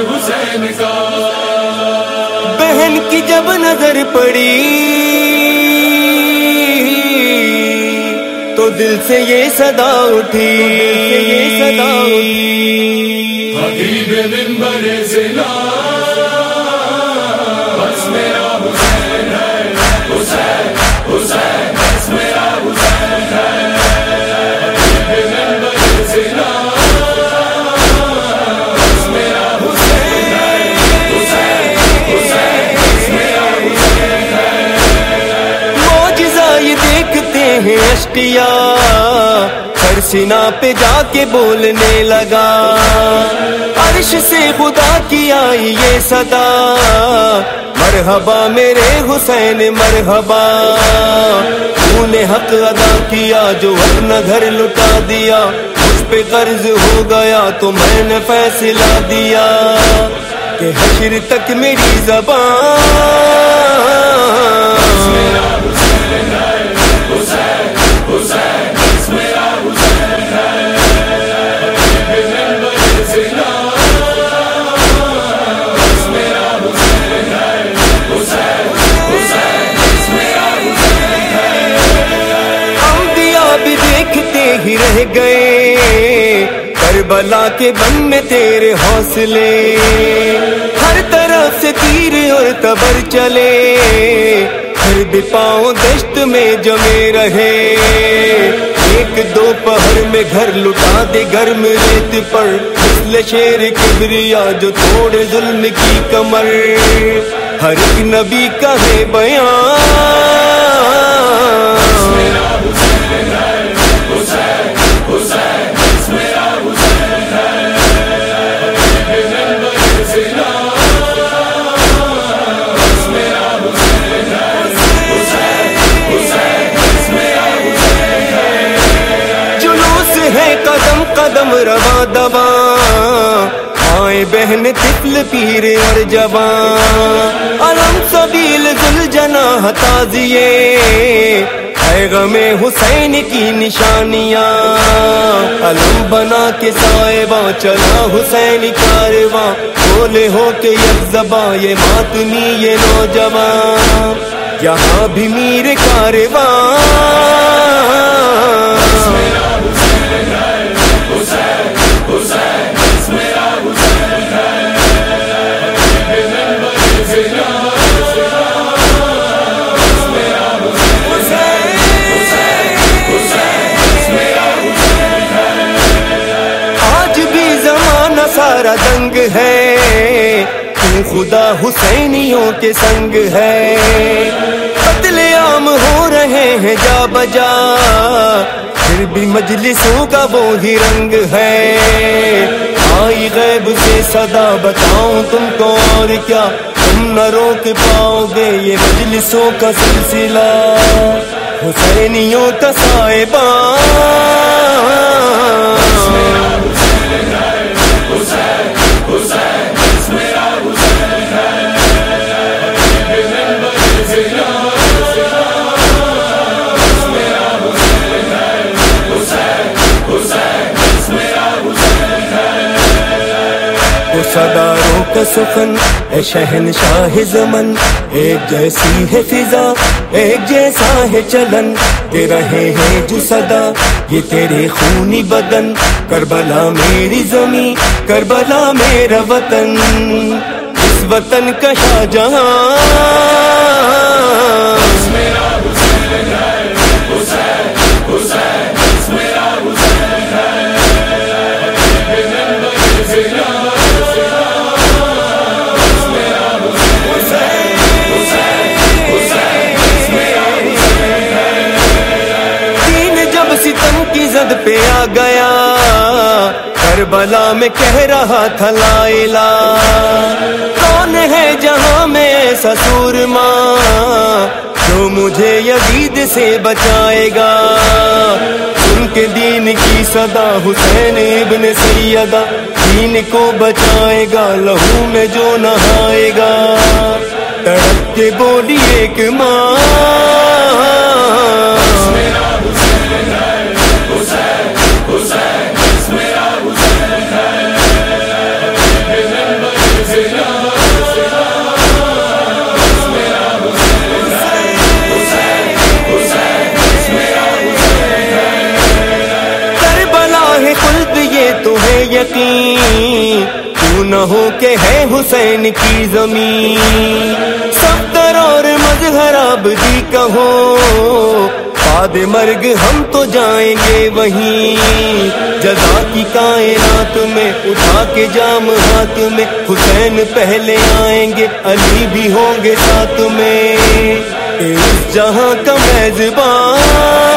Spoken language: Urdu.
حسین کا بہن کی جب نظر پڑی تو دل سے یہ صدا اٹھی۔ یہ صدا اٹھی۔ حبیب ممبر ضلع سنا پہ جا کے بولنے لگا۔ عرش سے خدا کی آئی یہ صدا۔ مرحبا میرے حسین، مرحبا۔ تو نے حق ادا کیا جو اپنا گھر لٹا دیا۔ مجھ پہ قرض ہو گیا تو میں نے فیصلہ دیا کہ حشر تک میری انبیاء گئے کربلا کے بن میں تیرے حوصلے۔ ہر طرف سے تیر اور تبر چلے۔ پھر بھی پاؤں دشت میں جمے رہے۔ ایک دو پہر میں گھر لٹا دے، گرم ریت پر۔ مثل شیر کبریا جو توڑے ظلم کی کمر۔ ہر ایک نبی کا ہے بیان۔ روا دبا آئے بہن طفل پیر اور جوان۔ علم سبیل گل جنا تازیے ہے حسین کی نشانیاں۔ علم بنا کے صاحباں چلا حسین کارواں۔ بولے ہو کے یک زباں، یہ ماتمی یہ نوجوان۔ یہاں بھی میر کارواں۔ سارا دنگ ہے۔ خدا حسینیوں کے سنگ ہے؟ قتل عام ہو رہے ہیں جا بجا۔ پھر بھی مجلسوں کا وہی رنگ ہے۔ آئی غیب سے صدا بتاؤں تم کو اور کیا۔ تم نہ روک پاؤ گے یہ مجلسوں کا سلسلہ۔ حسینیوں کا صاحبان وہ کا سخن، اے شہن شاہ زمن، ایک جیسی ہے فضا، ایک جیسا ہے چلن، دے رہے ہیں جو صدا، یہ تیرے خونی بدن، کربلا میری زمین، کربلا میرا وطن، اس وطن کا شاہ جہاں کربلا میں کہہ رہا تھا لا الہ کون ہے جہاں میں ایسا سورما جو مجھے یزید سے بچائے گا۔ ان کے دین کی صدا حسین ابن سیدہ دین کو بچائے گا، لہو میں جو نہائے گا۔ تڑپ کے بولی ایک ماں۔ یقین، تو نہ ہو کہ ہے حسین کی زمین۔ سب اور مظہر آبدی کہو، باد مرگ ہم تو جائیں گے وہیں۔ جزا کی کائنات میں اٹھا کے جام ہاتھ میں، حسین پہلے آئیں گے، علی بھی ہوں گے ساتھ میں۔ اس جہاں کا میزبان۔